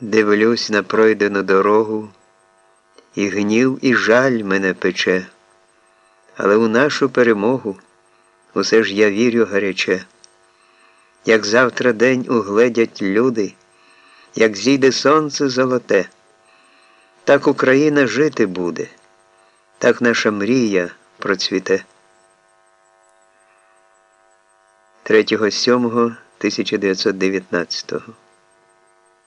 Дивлюсь на пройдену дорогу, і гнів, і жаль мене пече, але у нашу перемогу усе ж я вірю гаряче. Як завтра день угледять люди, як зійде сонце золоте, так Україна жити буде, так наша мрія процвіте. 3.7.1919